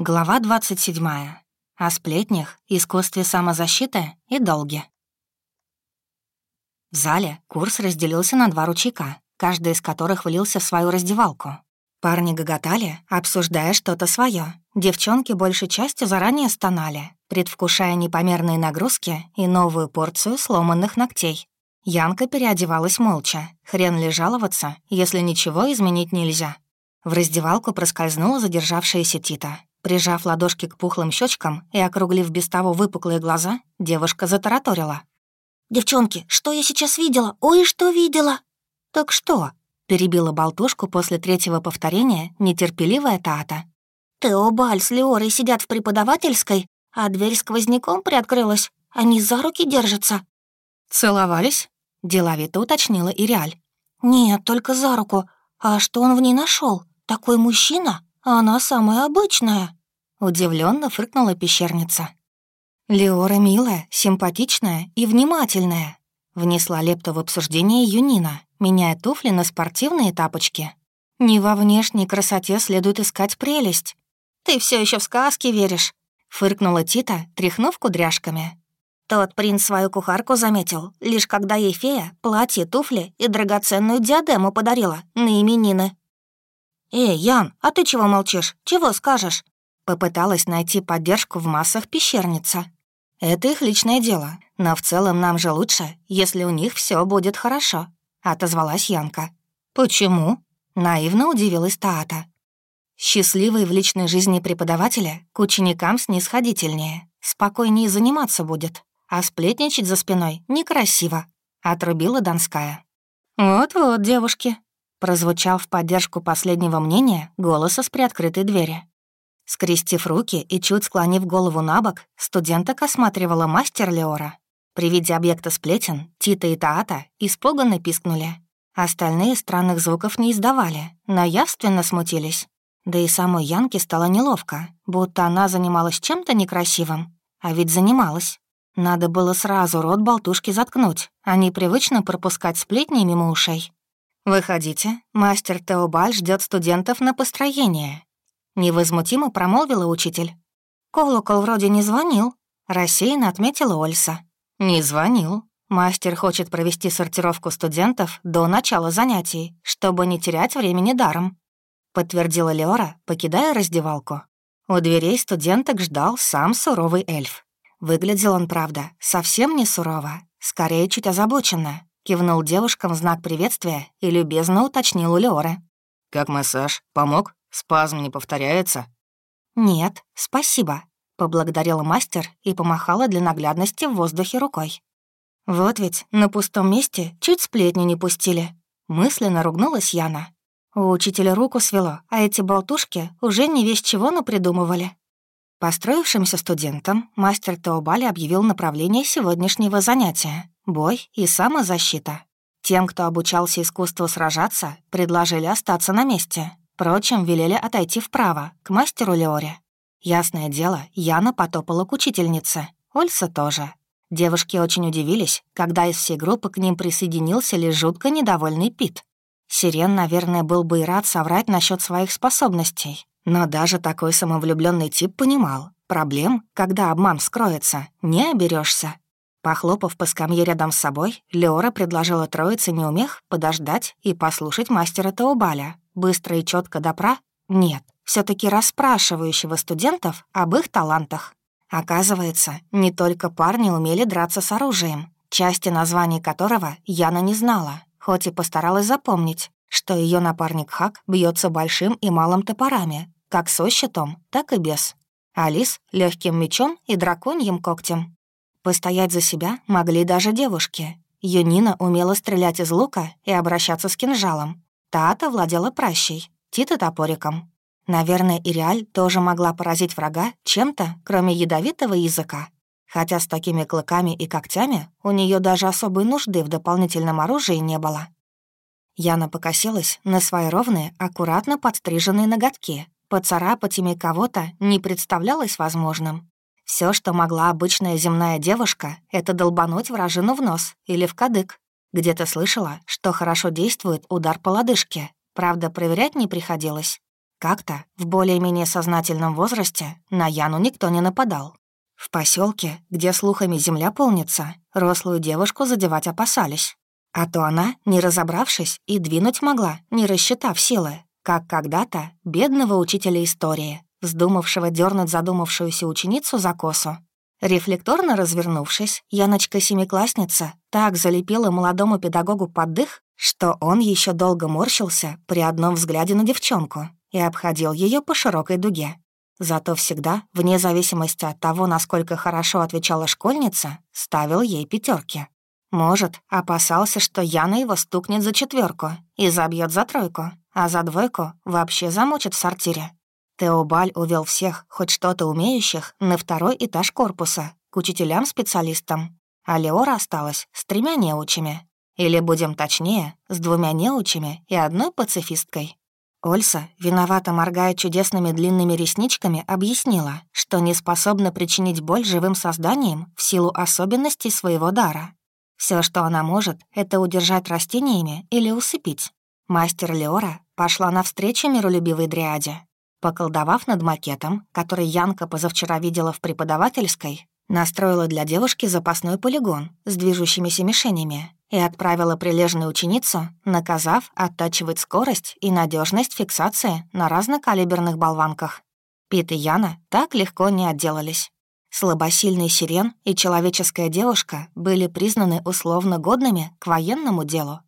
Глава 27. О сплетнях, искусстве самозащиты и долге. В зале курс разделился на два ручейка, каждый из которых влился в свою раздевалку. Парни гоготали, обсуждая что-то свое. Девчонки большей частью заранее стонали, предвкушая непомерные нагрузки и новую порцию сломанных ногтей. Янка переодевалась молча. Хрен ли жаловаться, если ничего изменить нельзя. В раздевалку проскользнула задержавшаяся Тита. Прижав ладошки к пухлым щечкам и округлив без того выпуклые глаза, девушка затараторила. «Девчонки, что я сейчас видела? Ой, что видела!» «Так что?» — перебила болтушку после третьего повторения нетерпеливая Таата. «Теобаль с Леорой сидят в преподавательской, а дверь сквозняком приоткрылась. Они за руки держатся». «Целовались?» — деловито уточнила Иреаль. «Нет, только за руку. А что он в ней нашел? Такой мужчина?» «Она самая обычная», — удивленно фыркнула пещерница. «Леора милая, симпатичная и внимательная», — внесла лепту в обсуждение Юнина, меняя туфли на спортивные тапочки. «Не во внешней красоте следует искать прелесть». «Ты все еще в сказки веришь», — фыркнула Тита, тряхнув кудряшками. Тот принц свою кухарку заметил, лишь когда ей фея платье, туфли и драгоценную диадему подарила на именины. «Эй, Ян, а ты чего молчишь? Чего скажешь?» Попыталась найти поддержку в массах пещерница. «Это их личное дело, но в целом нам же лучше, если у них все будет хорошо», — отозвалась Янка. «Почему?» — наивно удивилась Таата. «Счастливый в личной жизни преподавателя к ученикам снисходительнее, спокойнее заниматься будет, а сплетничать за спиной некрасиво», — отрубила Донская. «Вот-вот, девушки, Прозвучал в поддержку последнего мнения голоса с приоткрытой двери. Скрестив руки и чуть склонив голову на бок, студенток осматривала мастер Леора. При виде объекта сплетен Тита и Таата испуганно пискнули. Остальные странных звуков не издавали, но явственно смутились. Да и самой Янке стало неловко, будто она занималась чем-то некрасивым. А ведь занималась. Надо было сразу рот болтушки заткнуть, а не привычно пропускать сплетни мимо ушей. «Выходите, мастер Теобаль ждет студентов на построение», — невозмутимо промолвила учитель. «Колокол вроде не звонил», — рассеянно отметила Ольса. «Не звонил. Мастер хочет провести сортировку студентов до начала занятий, чтобы не терять времени даром», — подтвердила Леора, покидая раздевалку. У дверей студенток ждал сам суровый эльф. Выглядел он, правда, совсем не сурово, скорее чуть озабоченно, Кивнул девушкам в знак приветствия и любезно уточнил у Леоры. «Как массаж? Помог? Спазм не повторяется?» «Нет, спасибо», — поблагодарила мастер и помахала для наглядности в воздухе рукой. «Вот ведь на пустом месте чуть сплетню не пустили», — мысленно ругнулась Яна. У учителя руку свело, а эти болтушки уже не весь чего напридумывали. Построившимся студентам мастер Теобали объявил направление сегодняшнего занятия Бой и самозащита. Тем, кто обучался искусству сражаться, предложили остаться на месте. Впрочем, велели отойти вправо, к мастеру Леоре. Ясное дело, Яна потопала к учительнице. Ольса тоже. Девушки очень удивились, когда из всей группы к ним присоединился лишь жутко недовольный Пит. Сирен, наверное, был бы и рад соврать насчет своих способностей. Но даже такой самовлюбленный тип понимал, проблем, когда обман скроется, не оберешься. Похлопав по скамье рядом с собой, Леора предложила троице неумех подождать и послушать мастера Таубаля. Быстро и четко допра? Нет, все таки расспрашивающего студентов об их талантах. Оказывается, не только парни умели драться с оружием, части названий которого Яна не знала, хоть и постаралась запомнить, что ее напарник Хак бьется большим и малым топорами, как со щитом, так и без. Алис — легким мечом и драконьим когтем. Постоять за себя могли даже девушки. Юнина умела стрелять из лука и обращаться с кинжалом. Таата владела пращей, Тита — топориком. Наверное, Иреаль тоже могла поразить врага чем-то, кроме ядовитого языка. Хотя с такими клыками и когтями у нее даже особой нужды в дополнительном оружии не было. Яна покосилась на свои ровные, аккуратно подстриженные ноготки. Поцарапать ими кого-то не представлялось возможным. Все, что могла обычная земная девушка, это долбануть вражину в нос или в кадык. Где-то слышала, что хорошо действует удар по лодыжке. Правда, проверять не приходилось. Как-то в более-менее сознательном возрасте на Яну никто не нападал. В поселке, где слухами земля полнится, рослую девушку задевать опасались. А то она, не разобравшись, и двинуть могла, не рассчитав силы, как когда-то бедного учителя истории, вздумавшего дернуть задумавшуюся ученицу за косу. Рефлекторно развернувшись, Яночка-семиклассница так залепила молодому педагогу под дых, что он еще долго морщился при одном взгляде на девчонку и обходил ее по широкой дуге. Зато всегда, вне зависимости от того, насколько хорошо отвечала школьница, ставил ей пятерки. Может, опасался, что Яна его стукнет за четверку и забьет за тройку, а за двойку вообще замочит в сортире. Теобаль увел всех, хоть что-то умеющих, на второй этаж корпуса, к учителям-специалистам, а Леора осталась с тремя неучами. Или, будем точнее, с двумя неучами и одной пацифисткой. Ольса, виновато моргая чудесными длинными ресничками, объяснила, что не способна причинить боль живым созданиям в силу особенностей своего дара. Все, что она может, это удержать растениями или усыпить. Мастер Леора пошла навстречу миролюбивой дриаде. Поколдовав над макетом, который Янка позавчера видела в преподавательской, настроила для девушки запасной полигон с движущимися мишенями и отправила прилежную ученицу, наказав оттачивать скорость и надежность фиксации на разнокалиберных болванках. Пит и Яна так легко не отделались. Слабосильный сирен и человеческая девушка были признаны условно годными к военному делу.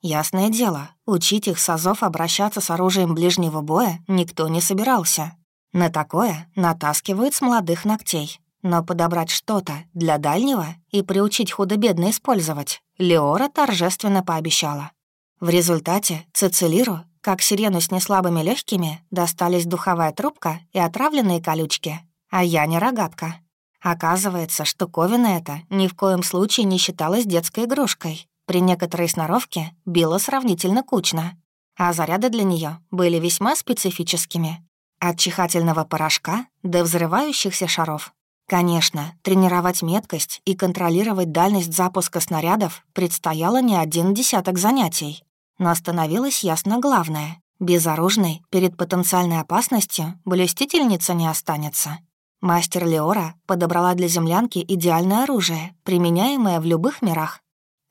Ясное дело, учить их с азов обращаться с оружием ближнего боя никто не собирался. На такое натаскивают с молодых ногтей. Но подобрать что-то для дальнего и приучить худо-бедно использовать Леора торжественно пообещала. В результате Цицилиру, как сирену с неслабыми легкими, достались духовая трубка и отравленные колючки, а я не рогатка. Оказывается, штуковина эта ни в коем случае не считалась детской игрушкой. При некоторой сноровке била сравнительно кучно, а заряды для нее были весьма специфическими. От чихательного порошка до взрывающихся шаров. Конечно, тренировать меткость и контролировать дальность запуска снарядов предстояло не один десяток занятий. Но становилось ясно главное — безоружной перед потенциальной опасностью блюстительница не останется. Мастер Леора подобрала для землянки идеальное оружие, применяемое в любых мирах.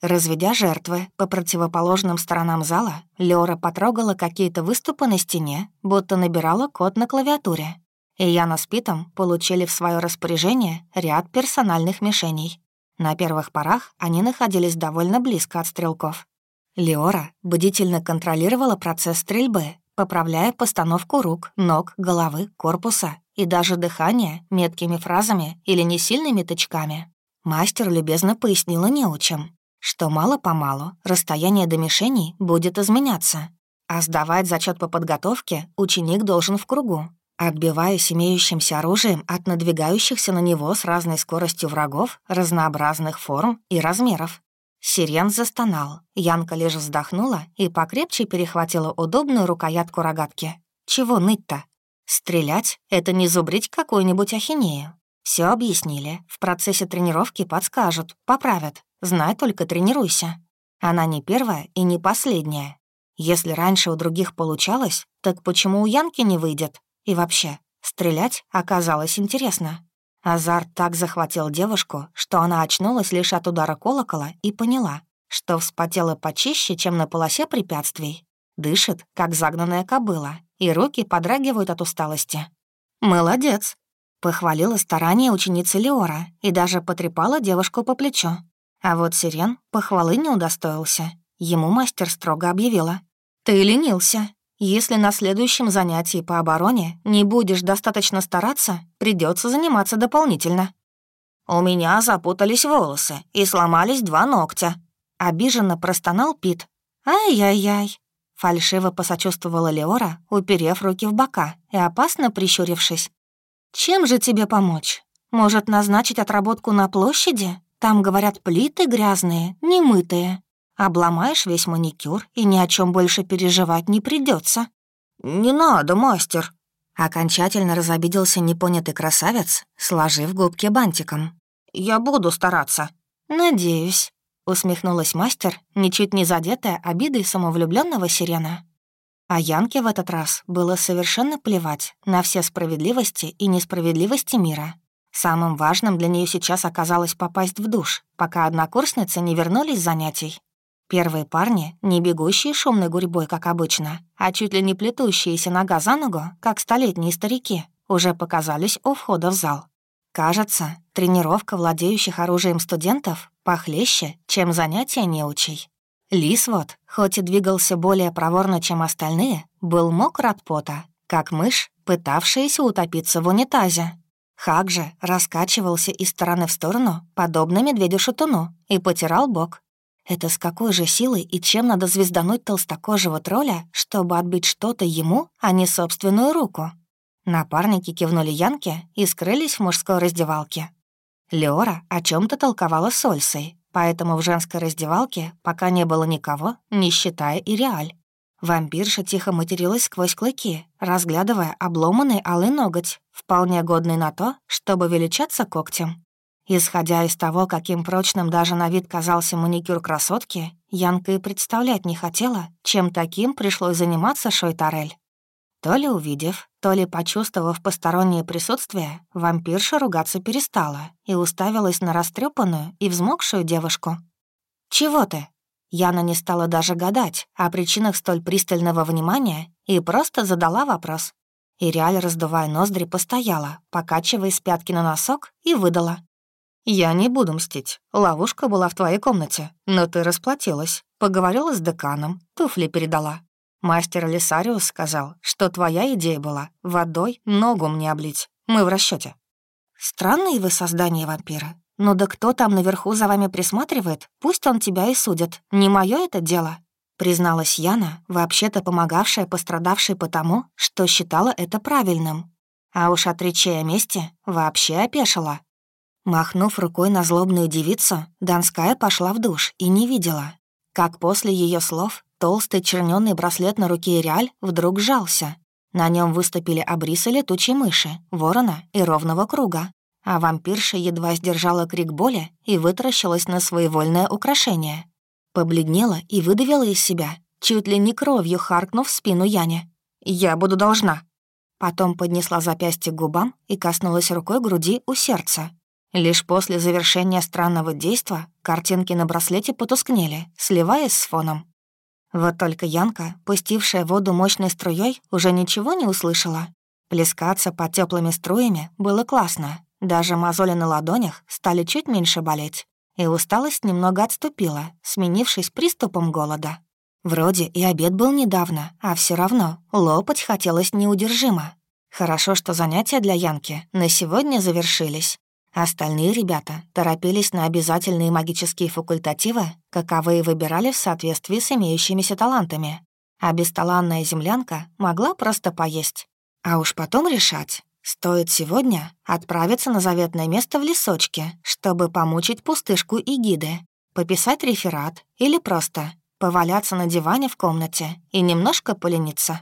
Разведя жертвы по противоположным сторонам зала, Леора потрогала какие-то выступы на стене, будто набирала код на клавиатуре. И Яна с Питом получили в свое распоряжение ряд персональных мишеней. На первых порах они находились довольно близко от стрелков. Леора бдительно контролировала процесс стрельбы, поправляя постановку рук, ног, головы, корпуса и даже дыхание меткими фразами или несильными тычками. Мастер любезно пояснила неучим, что мало-помалу расстояние до мишеней будет изменяться, а сдавать зачет по подготовке ученик должен в кругу, отбиваясь имеющимся оружием от надвигающихся на него с разной скоростью врагов разнообразных форм и размеров. Сирен застонал. Янка лишь вздохнула и покрепче перехватила удобную рукоятку рогатки. Чего ныть-то? Стрелять — это не зубрить какую-нибудь ахинею. Все объяснили. В процессе тренировки подскажут, поправят. Знай только тренируйся. Она не первая и не последняя. Если раньше у других получалось, так почему у Янки не выйдет? И вообще, стрелять оказалось интересно. Азарт так захватил девушку, что она очнулась лишь от удара колокола и поняла, что вспотела почище, чем на полосе препятствий. Дышит, как загнанная кобыла, и руки подрагивают от усталости. «Молодец!» — похвалила старание ученицы Леора и даже потрепала девушку по плечу. А вот Сирен похвалы не удостоился. Ему мастер строго объявила. «Ты ленился. Если на следующем занятии по обороне не будешь достаточно стараться, придется заниматься дополнительно». «У меня запутались волосы и сломались два ногтя», — обиженно простонал Пит. «Ай-яй-яй», — фальшиво посочувствовала Леора, уперев руки в бока и опасно прищурившись. «Чем же тебе помочь? Может, назначить отработку на площади? Там, говорят, плиты грязные, немытые. Обломаешь весь маникюр, и ни о чем больше переживать не придется. «Не надо, мастер!» Окончательно разобиделся непонятый красавец, сложив губки бантиком. «Я буду стараться». «Надеюсь», — усмехнулась мастер, ничуть не задетая обидой самовлюбленного сирена. А Янке в этот раз было совершенно плевать на все справедливости и несправедливости мира. Самым важным для нее сейчас оказалось попасть в душ, пока однокурсницы не вернулись с занятий. Первые парни, не бегущие шумной гурьбой, как обычно, а чуть ли не плетущиеся нога за ногу, как столетние старики, уже показались у входа в зал. Кажется, тренировка владеющих оружием студентов похлеще, чем занятия неучей. Лис вот, хоть и двигался более проворно, чем остальные, был мокр от пота, как мышь, пытавшаяся утопиться в унитазе. Хак же раскачивался из стороны в сторону, подобно медведю-шатуну, и потирал бок. Это с какой же силой и чем надо звездануть толстокожего тролля, чтобы отбить что-то ему, а не собственную руку? Напарники кивнули Янке и скрылись в мужской раздевалке. Леора о чем то толковала с Ольсой, поэтому в женской раздевалке пока не было никого, не считая и Реаль. Вампирша тихо материлась сквозь клыки, разглядывая обломанный алый ноготь, вполне годный на то, чтобы величаться когтем. Исходя из того, каким прочным даже на вид казался маникюр красотки, Янка и представлять не хотела, чем таким пришлось заниматься Шойтарель. То ли увидев, то ли почувствовав постороннее присутствие, вампирша ругаться перестала и уставилась на растрепанную и взмокшую девушку. «Чего ты?» Яна не стала даже гадать о причинах столь пристального внимания и просто задала вопрос. И раздувая ноздри, постояла, покачивая с пятки на носок, и выдала. «Я не буду мстить. Ловушка была в твоей комнате, но ты расплатилась. Поговорила с деканом, туфли передала. Мастер Лисариус сказал, что твоя идея была водой ногу мне облить. Мы в расчете. Странные вы создания вампира. Ну да кто там наверху за вами присматривает, пусть он тебя и судит. Не мое это дело. Призналась Яна, вообще-то помогавшая пострадавшей потому, что считала это правильным. А уж от мести вообще опешила. Махнув рукой на злобную девицу, Донская пошла в душ и не видела, как после ее слов толстый чернёный браслет на руке Реаль вдруг сжался. На нем выступили обрисы летучей мыши, ворона и ровного круга. А вампирша едва сдержала крик боли и вытаращилась на своевольное украшение. Побледнела и выдавила из себя, чуть ли не кровью харкнув спину Яне. «Я буду должна». Потом поднесла запястье к губам и коснулась рукой груди у сердца, Лишь после завершения странного действа картинки на браслете потускнели, сливаясь с фоном. Вот только Янка, пустившая воду мощной струей, уже ничего не услышала. Плескаться под теплыми струями было классно. Даже мозоли на ладонях стали чуть меньше болеть. И усталость немного отступила, сменившись приступом голода. Вроде и обед был недавно, а все равно лопать хотелось неудержимо. Хорошо, что занятия для Янки на сегодня завершились. Остальные ребята торопились на обязательные магические факультативы, каковые выбирали в соответствии с имеющимися талантами. А бесталанная землянка могла просто поесть. А уж потом решать, стоит сегодня отправиться на заветное место в лесочке, чтобы помучить пустышку и гиды, пописать реферат или просто поваляться на диване в комнате и немножко полениться.